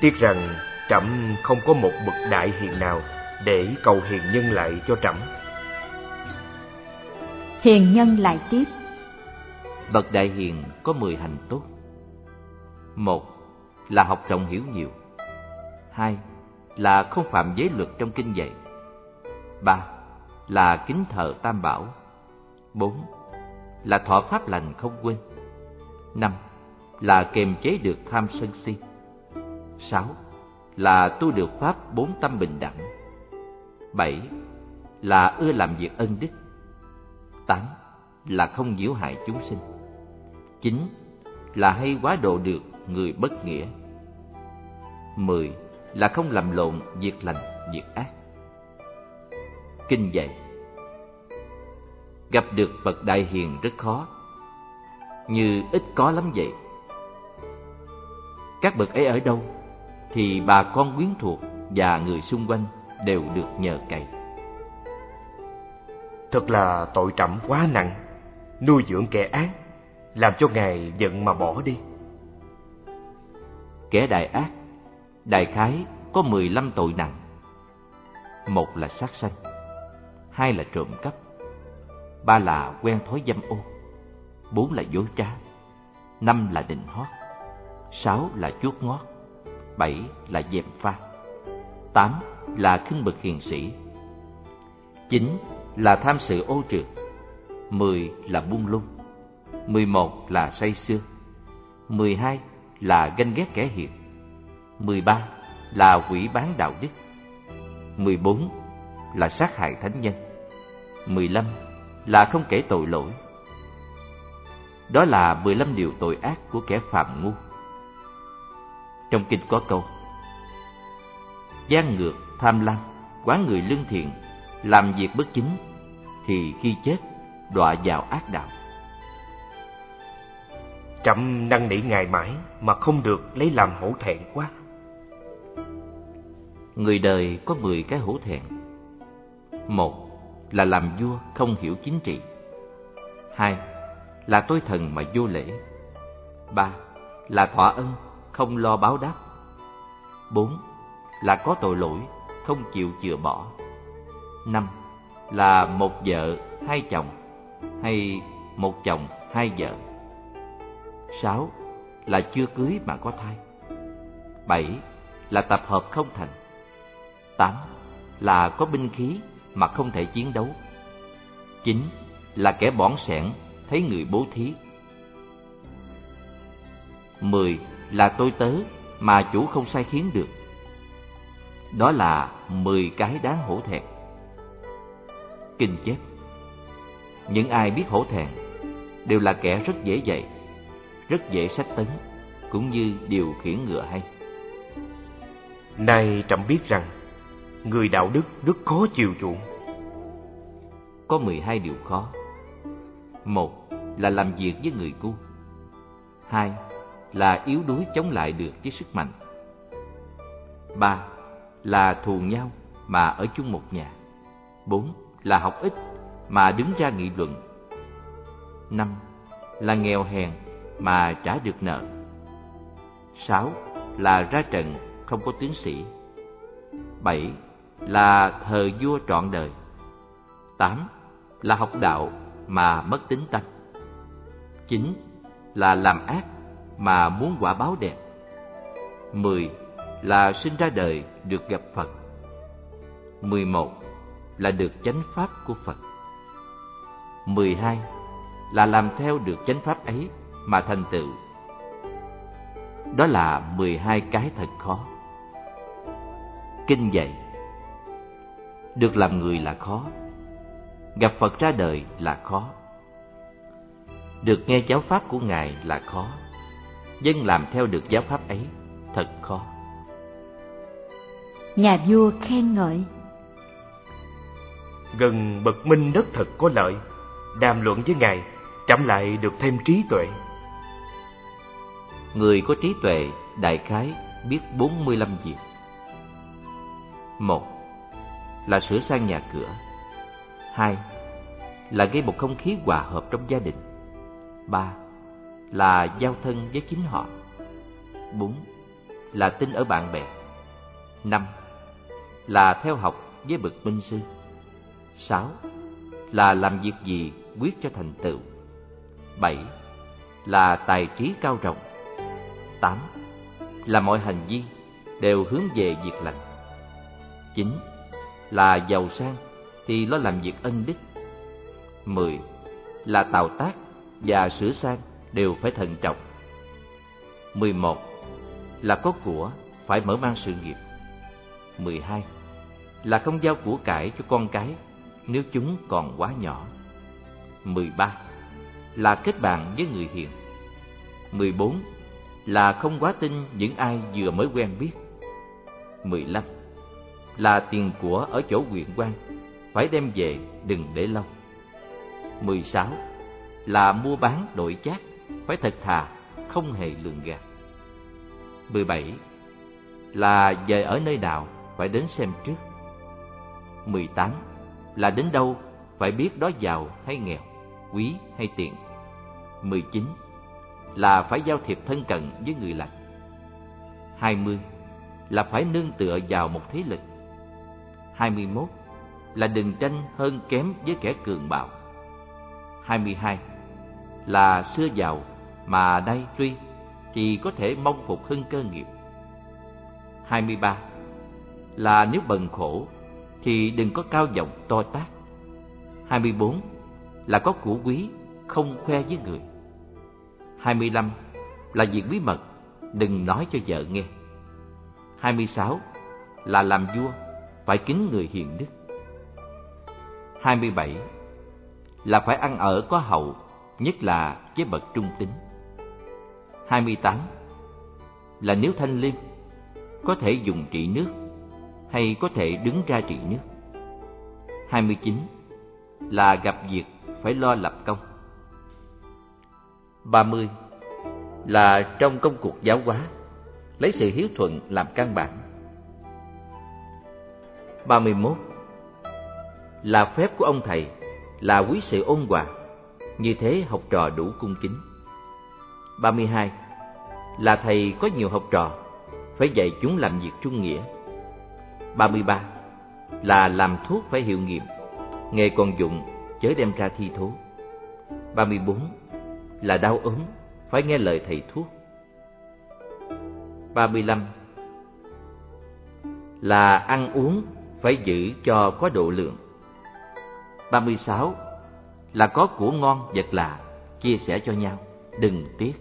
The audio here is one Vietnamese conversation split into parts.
Tiếc rằng trẫm không có một bậc đại hiền nào để cầu hiền nhân lại cho trẫm. Hiền nhân lại tiếp. Bậc đại hiền có mười hành tốt. Một là học rộng hiểu nhiều. Hai là không phạm giới luật trong kinh dạy. Ba là kính thờ tam bảo. Bốn là thọ pháp lành không quên. Năm là kềm chế được tham sân si. Sáu là tu được pháp bốn tâm bình đẳng. Bảy là ưa làm việc ân đức. Tám là không nhiễu hại chúng sinh. Chín là hay quá độ được người bất nghĩa. Mười là không làm lộn việc lành, việc ác. Kinh dạy Gặp được Phật đại hiền rất khó, như ít có lắm vậy. Các bậc ấy ở đâu, thì bà con quyến thuộc và người xung quanh đều được nhờ cậy. Thật là tội trẫm quá nặng, nuôi dưỡng kẻ ác, làm cho Ngài giận mà bỏ đi. Kẻ đại ác, đại khái có mười lăm tội nặng. Một là sát sanh, hai là trộm cắp, ba là quen thói dâm ô, bốn là dối trá, năm là định hót, sáu là chuốt ngót, bảy là dèm pha, tám là khinh bực hiền sĩ, chín là tham sự ô trượt, mười là buông lung, mười một là say xưa, mười hai là ganh ghét kẻ hiền, mười ba là quỷ bán đạo đức, mười bốn là sát hại thánh nhân, mười lăm là không kể tội lỗi. Đó là mười lăm điều tội ác của kẻ phạm ngu. Trong kinh có câu gian ngược, tham lam, quán người lương thiện, làm việc bất chính, thì khi chết đọa vào ác đạo. Trẫm năn nỉ ngài mãi mà không được lấy làm hổ thẹn quá. Người đời có mười cái hổ thẹn. Một là làm vua không hiểu chính trị. Hai là tôi thần mà vô lễ. Ba là thỏa ân không lo báo đáp. Bốn là có tội lỗi, không chịu chừa bỏ. Năm là một vợ, hai chồng, hay một chồng, hai vợ. Sáu là chưa cưới mà có thai. Bảy là tập hợp không thành. Tám là có binh khí mà không thể chiến đấu. Chín là kẻ bỏng sẻn, thấy người bố thí. Mười là tôi tớ mà chủ không sai khiến được. Đó là mười cái đáng hổ thẹn. Kinh chép Những ai biết hổ thẹn đều là kẻ rất dễ dạy, rất dễ sách tấn, cũng như điều khiển ngựa hay. Nay trẫm biết rằng người đạo đức rất khó chiều chuộng. Có mười hai điều khó. Một là làm việc với người ngu. Hai là yếu đuối chống lại được với sức mạnh. Ba, là thù nhau mà ở chung một nhà. Bốn, là học ít mà đứng ra nghị luận. Năm, là nghèo hèn mà trả được nợ. Sáu, là ra trận không có tướng sĩ. Bảy, là thờ vua trọn đời. Tám, là học đạo mà mất tính tâm. Chín, là làm ác mà muốn quả báo đẹp. Mười là sinh ra đời được gặp Phật. Mười một là được chánh pháp của Phật. Mười hai là làm theo được chánh pháp ấy mà thành tựu. Đó là mười hai cái thật khó. Kinh dạy, Được làm người là khó, Gặp Phật ra đời là khó, Được nghe giáo pháp của Ngài là khó Dân làm theo được giáo pháp ấy thật khó. Nhà vua khen ngợi. Gần bậc minh đất thật có lợi Đàm luận với Ngài Trẫm lại được thêm trí tuệ. Người có trí tuệ đại khái biết bốn mươi lăm việc. Một là sửa sang nhà cửa. Hai là gây một không khí hòa hợp trong gia đình. Ba là giao thân với chính họ bốn là tin ở bạn bè. năm Là theo học với bậc minh sư. sáu Là làm việc gì quyết cho thành tựu. bảy Là tài trí cao rộng. tám Là mọi hành vi đều hướng về việc lành. chín Là giàu sang thì lo làm việc ân đức. mười Là tạo tác và sửa sang đều phải thận trọng. 11. Là có của phải mở mang sự nghiệp. 12. Là không giao của cải cho con cái nếu chúng còn quá nhỏ. 13. Là kết bạn với người hiền. 14. Là không quá tin những ai vừa mới quen biết. 15. Là tiền của ở chỗ quyền quan, phải đem về đừng để lâu. 16. Là mua bán đổi chác, phải thật thà, không hề lường gạt. 17. Là về ở nơi nào phải đến xem trước. 18. Là đến đâu phải biết đó giàu hay nghèo, quý hay tiện. 19. Là phải giao thiệp thân cận với người lành. 20. Là phải nương tựa vào một thế lực. 21. Là đừng tranh hơn kém với kẻ cường bạo. 22. Là xưa giàu mà nay truy thì có thể mong phục hưng cơ nghiệp. 23. Là nếu bần khổ thì đừng có cao giọng to tát. 24. Là có của quý, không khoe với người. 25. Là việc bí mật, đừng nói cho vợ nghe. 26. Là làm vua, phải kính người hiền đức. 27. Là phải ăn ở có hậu, nhất là với bậc trung tính. 28 là nếu thanh liêm có thể dùng trị nước hay có thể đứng ra trị nước. 29 là gặp việc phải lo lập công. 30 là trong công cuộc giáo hóa lấy sự hiếu thuận làm căn bản. 31 là phép của ông thầy là quý sự ôn hòa, như thế học trò đủ cung kính. 32 là thầy có nhiều học trò, phải dạy chúng làm việc trung nghĩa. 33 là làm thuốc phải hiệu nghiệm, nghề còn dụng chớ đem ra thi thố. 34 là đau ốm phải nghe lời thầy thuốc. 35 là ăn uống phải giữ cho có độ lượng. 36 là có của ngon vật lạ chia sẻ cho nhau, đừng tiếc.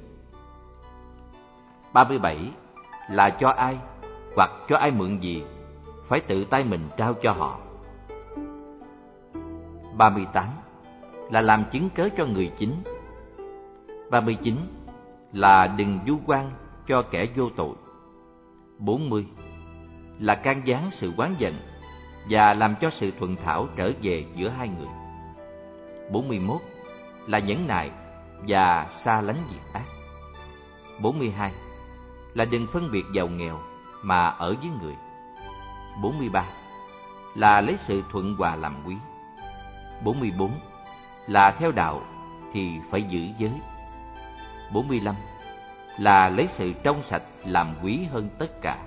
37 là cho ai hoặc cho ai mượn gì phải tự tay mình trao cho họ. 38 là làm chứng cớ cho người chính. 39 là đừng du quan cho kẻ vô tội. 40 là can gián sự quán giận và làm cho sự thuận thảo trở về giữa hai người. 41 là nhẫn nại và xa lánh việc ác. 42 là đừng phân biệt giàu nghèo mà ở với người. 43. Là lấy sự thuận hòa làm quý. 44. Là theo đạo thì phải giữ giới. 45. Là lấy sự trong sạch làm quý hơn tất cả.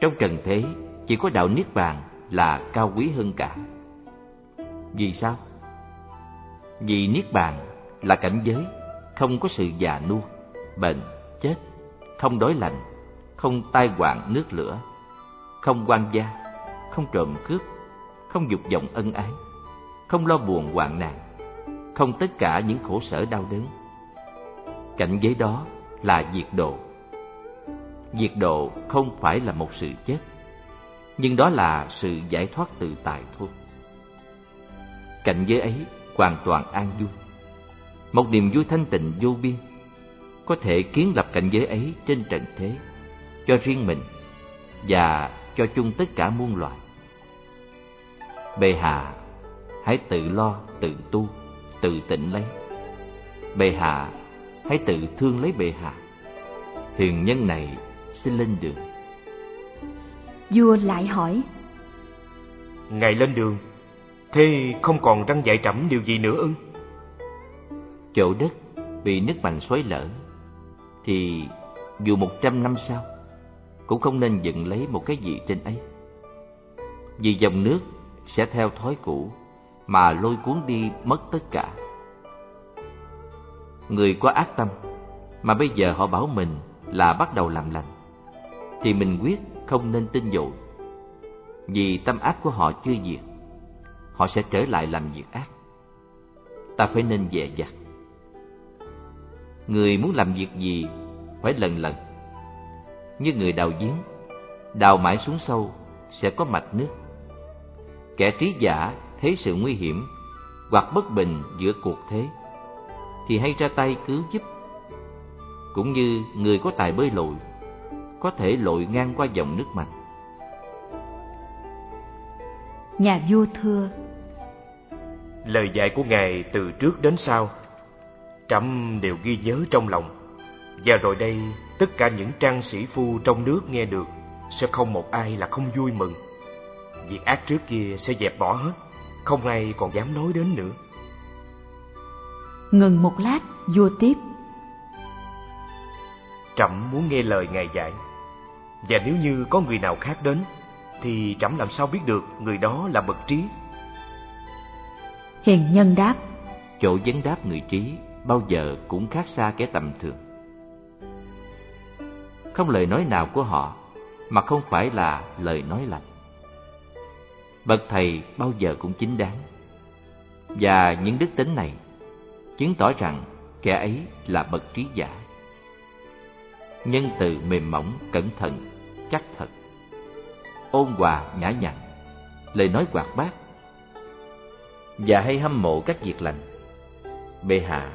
Trong trần thế, chỉ có đạo Niết Bàn là cao quý hơn cả. Vì sao? Vì Niết Bàn là cảnh giới, không có sự già nua, bệnh, chết, không đói lạnh, không tai hoạn nước lửa, không quan gia, không trộm cướp, không dục vọng ân ái, không lo buồn hoạn nạn, không tất cả những khổ sở đau đớn. Cảnh giới đó là diệt độ. Diệt độ không phải là một sự chết, nhưng đó là sự giải thoát tự tại thôi. Cảnh giới ấy hoàn toàn an vui, một niềm vui thanh tịnh vô biên có thể kiến lập cảnh giới ấy trên trần thế cho riêng mình và cho chung tất cả muôn loài. Bệ hạ, hãy tự lo, tự tu, tự tỉnh lấy. Bệ hạ, hãy tự thương lấy bệ hạ. Hiền nhân này xin lên đường. Vua lại hỏi. Ngài lên đường, thế không còn răng dạy trẫm điều gì nữa ư? Chỗ đất bị nước mạnh xoáy lở thì dù một trăm năm sau, cũng không nên dựng lấy một cái gì trên ấy. Vì dòng nước sẽ theo thói cũ mà lôi cuốn đi mất tất cả. Người có ác tâm mà bây giờ họ bảo mình là bắt đầu làm lành, thì mình quyết không nên tin dội. Vì tâm ác của họ chưa diệt, họ sẽ trở lại làm việc ác. Ta phải nên dè dặt. Người muốn làm việc gì phải lần lần. Như người đào giếng, đào mãi xuống sâu sẽ có mạch nước. Kẻ trí giả thấy sự nguy hiểm hoặc bất bình giữa cuộc thế thì hay ra tay cứu giúp. Cũng như người có tài bơi lội có thể lội ngang qua dòng nước mạnh. Nhà vua thưa Lời dạy của Ngài từ trước đến sau, Trẫm đều ghi nhớ trong lòng. Và rồi đây, tất cả những trang sĩ phu trong nước nghe được, sẽ không một ai là không vui mừng. Việc ác trước kia sẽ dẹp bỏ hết, không ai còn dám nói đến nữa. Ngừng một lát, vua tiếp. Trẫm muốn nghe lời Ngài dạy. Và nếu như có người nào khác đến, thì trẫm làm sao biết được người đó là bậc trí? Hiền nhân đáp. Chỗ vấn đáp người trí bao giờ cũng khác xa kẻ tầm thường. Không lời nói nào của họ mà không phải là lời nói lành. Bậc thầy bao giờ cũng chính đáng. Và những đức tính này chứng tỏ rằng kẻ ấy là bậc trí giả. Nhân từ mềm mỏng, cẩn thận, chắc thật. Ôn hòa, nhã nhặn, lời nói hoạt bát. Và hay hâm mộ các việc lành. Bệ hạ,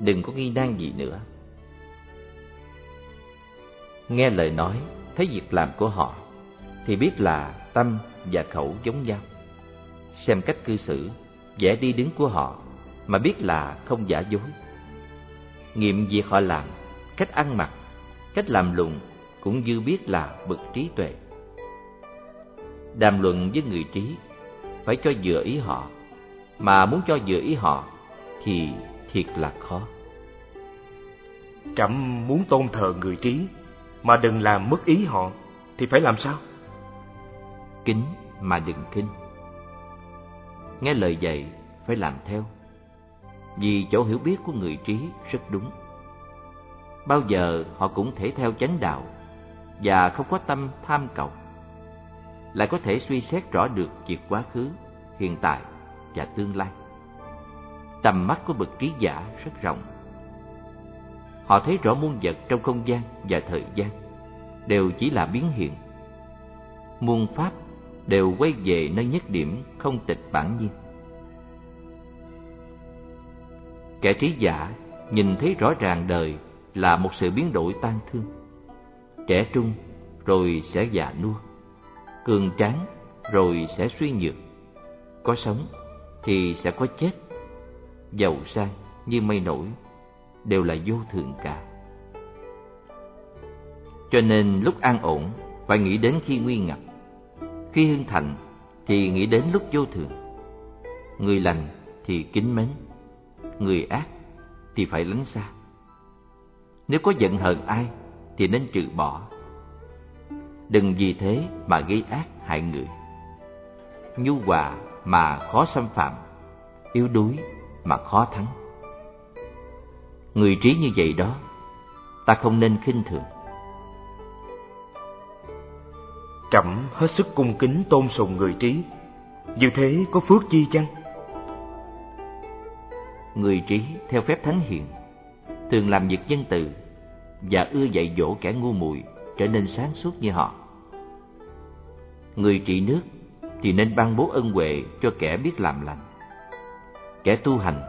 đừng có nghi nan gì nữa. Nghe lời nói, thấy việc làm của họ, thì biết là tâm và khẩu giống nhau. Xem cách cư xử, vẻ đi đứng của họ mà biết là không giả dối. Nghiệm việc họ làm, cách ăn mặc, cách làm lùng cũng như biết là bậc trí tuệ. Đàm luận với người trí phải cho vừa ý họ, mà muốn cho vừa ý họ thì thiệt là khó. Trẫm muốn tôn thờ người trí, mà đừng làm mất ý họ, thì phải làm sao? Kính mà đừng khinh. Nghe lời dạy phải làm theo, vì chỗ hiểu biết của người trí rất đúng. Bao giờ họ cũng thể theo chánh đạo và không có tâm tham cầu. Lại có thể suy xét rõ được việc quá khứ, hiện tại và tương lai. Tầm mắt của bậc trí giả rất rộng. Họ thấy rõ muôn vật trong không gian và thời gian đều chỉ là biến hiện. Muôn pháp đều quay về nơi nhất điểm không tịch bản nhiên. Kẻ trí giả nhìn thấy rõ ràng đời là một sự biến đổi tan thương. Trẻ trung rồi sẽ già nua, cường tráng rồi sẽ suy nhược. Có sống thì sẽ có chết. Giàu sang như mây nổi đều là vô thường cả. Cho nên lúc an ổn phải nghĩ đến khi nguy ngập. Khi hưng thạnh thì nghĩ đến lúc vô thường. Người lành thì kính mến, người ác thì phải lánh xa. Nếu có giận hờn ai thì nên trừ bỏ. Đừng vì thế mà gây ác hại người. Nhu hòa mà khó xâm phạm, yếu đuối mà khó thắng. Người trí như vậy đó, ta không nên khinh thường. Trẫm hết sức cung kính tôn sùng người trí, như thế có phước chi chăng? Người trí theo phép thánh hiền, thường làm việc nhân từ và ưa dạy dỗ kẻ ngu muội trở nên sáng suốt như họ. Người trị nước thì nên ban bố ân huệ cho kẻ biết làm lành. Kẻ tu hành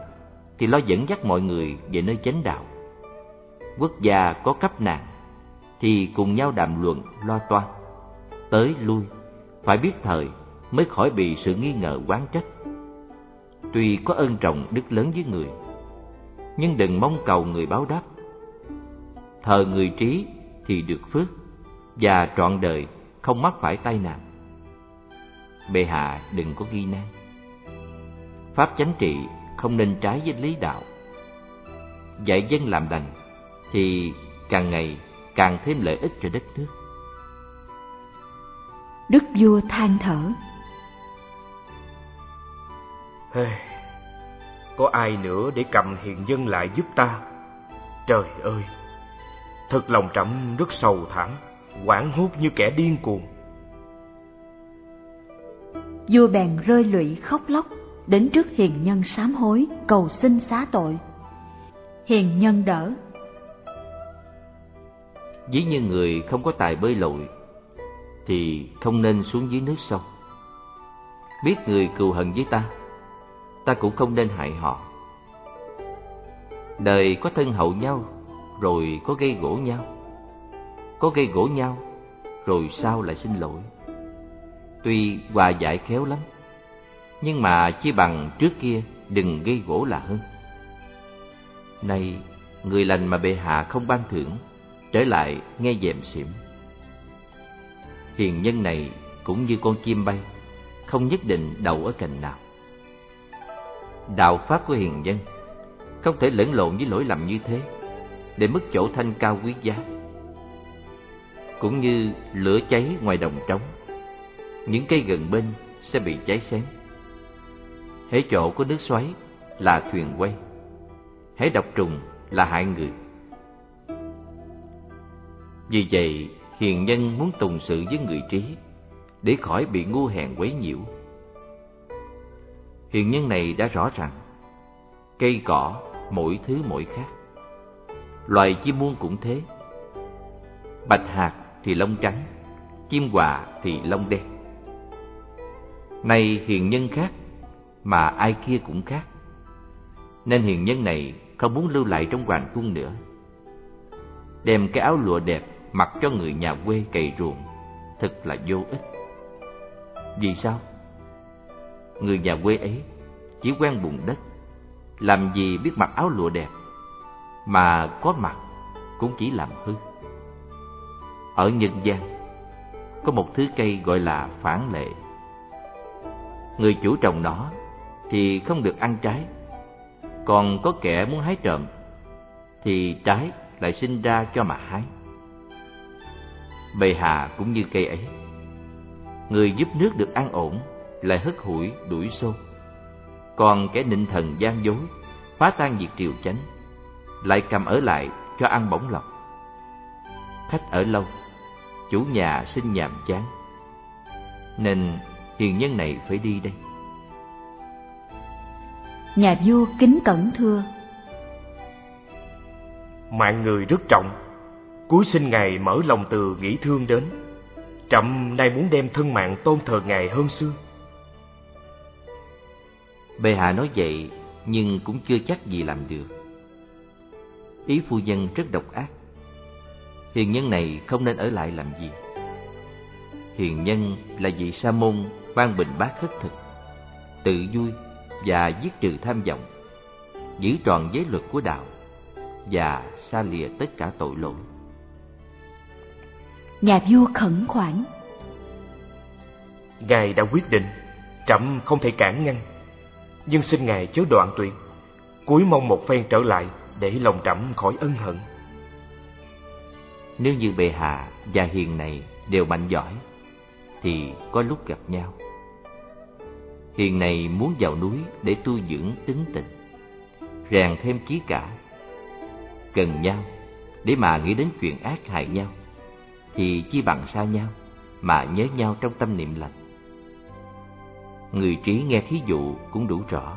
thì lo dẫn dắt mọi người về nơi chánh đạo. Quốc gia có cấp nạn thì cùng nhau đàm luận lo toan. Tới lui phải biết thời mới khỏi bị sự nghi ngờ quán trách. Tuy có ơn trọng đức lớn với người, nhưng đừng mong cầu người báo đáp. Thờ người trí thì được phước và trọn đời không mắc phải tai nạn. Bệ hạ đừng có ghi nan. Pháp chánh trị không nên trái với lý đạo. Dạy dân làm lành thì càng ngày càng thêm lợi ích cho đất nước. Đức vua than thở. Hey, có ai nữa để cầm hiền dân lại giúp ta? Trời ơi, thật lòng trẫm rất sầu thảm, hoảng hốt như kẻ điên cuồng. Vua bèn rơi lụy khóc lóc đến trước hiền nhân sám hối cầu xin xá tội. Hiền nhân đỡ. Ví như người không có tài bơi lội thì không nên xuống dưới nước sâu. Biết người cừu hận với ta, ta cũng không nên hại họ. Đời có thân hậu nhau, rồi có gây gỗ nhau. Có gây gỗ nhau, rồi sao lại xin lỗi. Tuy hòa giải khéo lắm, nhưng mà chi bằng trước kia đừng gây gỗ là hơn. Nay, người lành mà bệ hạ không ban thưởng, trở lại nghe dèm xỉm. Hiền nhân này cũng như con chim bay, không nhất định đậu ở cành nào. Đạo pháp của hiền nhân không thể lẫn lộn với lỗi lầm như thế, để mất chỗ thanh cao quý giá. Cũng như lửa cháy ngoài đồng trống, những cây gần bên sẽ bị cháy xém. Hễ chỗ có nước xoáy là thuyền quay, hễ độc trùng là hại người. Vì vậy, hiền nhân muốn tùng sự với người trí để khỏi bị ngu hèn quấy nhiễu. Hiền nhân này đã rõ rằng cây cỏ mỗi thứ mỗi khác. Loài chim muôn cũng thế. Bạch hạt thì lông trắng, chim quạ thì lông đen nay hiền nhân khác, mà ai kia cũng khác. Nên hiền nhân này không muốn lưu lại trong hoàng cung nữa. Đem cái áo lụa đẹp mặc cho người nhà quê cày ruộng, thật là vô ích. Vì sao? Người nhà quê ấy chỉ quen bùn đất, làm gì biết mặc áo lụa đẹp, mà có mặc cũng chỉ làm hư. Ở nhân gian, có một thứ cây gọi là phản lệ. Người chủ trồng nó thì không được ăn trái, còn có kẻ muốn hái trộm thì trái lại sinh ra cho mà hái. Bề hạ cũng như cây ấy. Người giúp nước được an ổn lại hất hủi đuổi xô. Còn kẻ nịnh thần gian dối, phá tan việc triều chánh, lại cầm ở lại cho ăn bổng lọc. Khách ở lâu, chủ nhà sinh nhàm chán. Nên hiền nhân này phải đi đây. Nhà vua kính cẩn thưa. Mạng người rất trọng, Cuối sinh Ngài mở lòng từ nghĩ thương đến. Trẫm nay muốn đem thân mạng tôn thờ Ngài hơn xưa. Bệ hạ nói vậy Nhưng cũng chưa chắc gì làm được. Ý phu nhân rất độc ác. Hiền nhân này không nên ở lại làm gì. Hiền nhân là vị sa môn Ban bình bát khất thực Tự vui và giết trừ tham vọng Giữ tròn giới luật của đạo Và xa lìa tất cả tội lỗi. Nhà vua khẩn khoản. Ngài đã quyết định Trẫm không thể cản ngăn Nhưng xin Ngài chớ đoạn tuyệt. Cuối mong một phen trở lại Để lòng trẫm khỏi ân hận. Nếu như bệ hạ và hiền này đều mạnh giỏi thì có lúc gặp nhau Hiền này muốn vào núi để tu dưỡng tính tình Rèn thêm chí cả Cần nhau để mà nghĩ đến chuyện ác hại nhau thì chi bằng xa nhau mà nhớ nhau trong tâm niệm lành. Người trí nghe thí dụ cũng đủ rõ.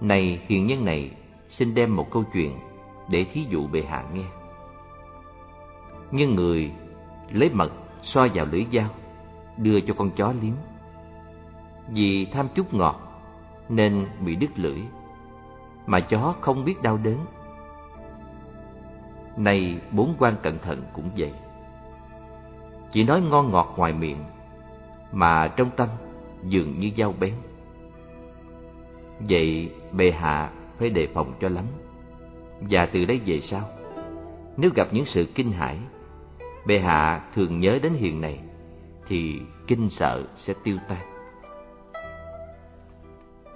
Này hiền nhân này, xin đem một câu chuyện để thí dụ bệ hạ nghe. Nhưng người lấy mật so vào lưỡi dao, đưa cho con chó liếm. Vì tham chút ngọt nên bị đứt lưỡi, mà chó không biết đau đớn. Nay bốn quan cẩn thận cũng vậy. Chỉ nói ngon ngọt ngoài miệng Mà trong tâm dường như dao bén. Vậy bệ hạ phải đề phòng cho lắm. Và từ đây về sau Nếu gặp những sự kinh hãi Bệ hạ thường nhớ đến hiền này Thì kinh sợ sẽ tiêu tan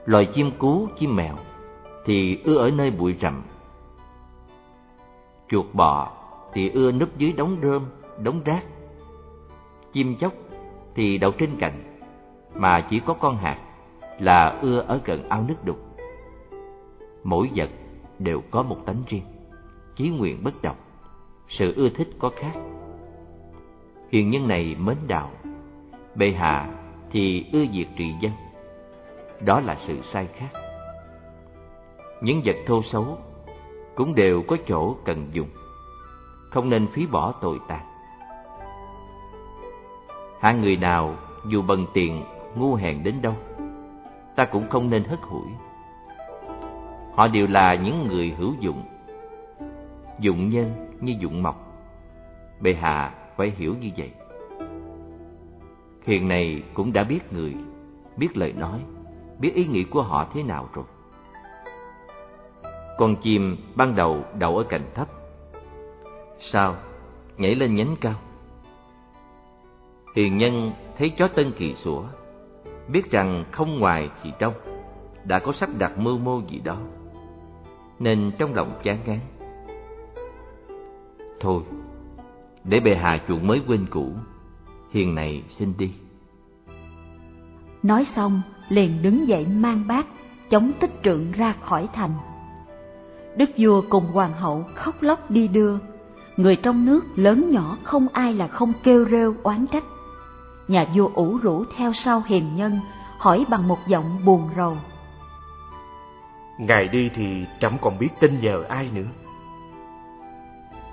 Loài chim cú, chim mèo Thì ưa ở nơi bụi rậm chuột bọ thì ưa núp dưới đống rơm, đống rác. Chim chóc thì đậu trên cành, mà chỉ có con hạt là ưa ở gần ao nước đục. Mỗi vật đều có một tánh riêng, chí nguyện bất đồng, sự ưa thích có khác. Hiền nhân này mến đạo, bệ hạ thì ưa diệt trị dân. Đó là sự sai khác. Những vật thô xấu cũng đều có chỗ cần dùng, không nên phí bỏ tội tàn. Hạng người nào dù bần tiền ngu hèn đến đâu, ta cũng không nên hất hủi. Họ đều là những người hữu dụng, dụng nhân như dụng mộc. Bệ hạ phải hiểu như vậy. Hiền này cũng đã biết người, biết lời nói, biết ý nghĩ của họ thế nào rồi. Con chim ban đầu đậu ở cành thấp, sau nhảy lên nhánh cao. Hiền nhân thấy chó tân kỳ sủa, biết rằng không ngoài thì trong, đã có sắp đặt mưu mô gì đó, nên trong lòng chán ngán. Thôi, để bệ hạ chuộng mới quên cũ, hiền này xin đi. Nói xong, liền đứng dậy mang bát, chống tích trượng ra khỏi thành. Đức vua cùng hoàng hậu khóc lóc đi đưa, người trong nước lớn nhỏ không ai là không kêu rêu oán trách. Nhà vua ủ rũ theo sau hiền nhân, hỏi bằng một giọng buồn rầu. Ngài đi thì trẫm còn biết tin nhờ ai nữa.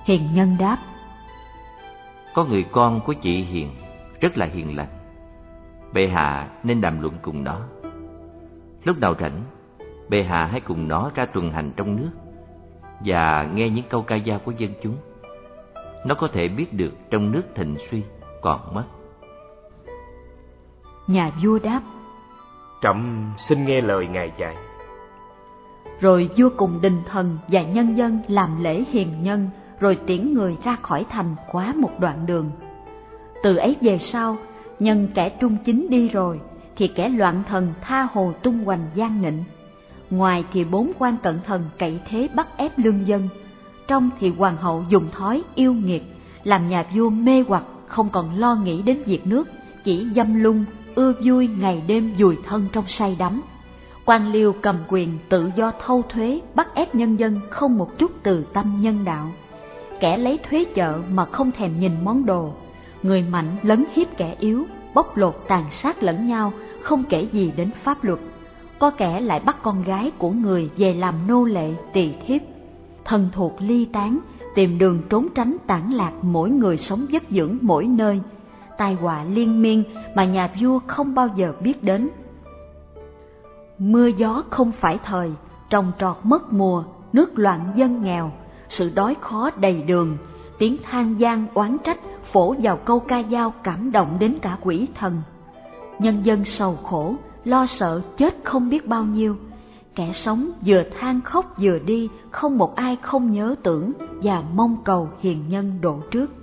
Hiền nhân đáp. Có người con của chị Hiền, rất là hiền lành. Bệ hạ nên đàm luận cùng nó. Lúc nào rảnh, bệ hạ hãy cùng nó ra tuần hành trong nước và nghe những câu ca dao của dân chúng. Nó có thể biết được trong nước thịnh suy còn mất. Nhà vua đáp Trẫm xin nghe lời ngài dạy. Rồi vua cùng đình thần và nhân dân làm lễ hiền nhân, rồi tiễn người ra khỏi thành quá một đoạn đường. Từ ấy về sau, nhân kẻ trung chính đi rồi, thì kẻ loạn thần tha hồ tung hoành gian nịnh. Ngoài thì bốn quan cận thần cậy thế bắt ép lương dân, trong thì hoàng hậu dùng thói yêu nghiệt, làm nhà vua mê hoặc không còn lo nghĩ đến việc nước, chỉ dâm lung, ưa vui ngày đêm dùi thân trong say đắm. quan liêu cầm quyền tự do thâu thuế, bắt ép nhân dân không một chút từ tâm nhân đạo. Kẻ lấy thuế chợ mà không thèm nhìn món đồ, người mạnh lấn hiếp kẻ yếu, bóc lột tàn sát lẫn nhau, không kể gì đến pháp luật. Có kẻ lại bắt con gái của người về làm nô lệ tỳ thiếp. Thần thuộc ly tán, tìm đường trốn tránh tản lạc mỗi người sống dấp dưỡng mỗi nơi. Tai họa liên miên mà nhà vua không bao giờ biết đến. Mưa gió không phải thời, trồng trọt mất mùa, nước loạn dân nghèo, sự đói khó đầy đường, tiếng than gian oán trách phổ vào câu ca dao cảm động đến cả quỷ thần. Nhân dân sầu khổ, lo sợ chết không biết bao nhiêu. Kẻ sống vừa than khóc vừa đi, không một ai không nhớ tưởng và mong cầu hiền nhân độ trước.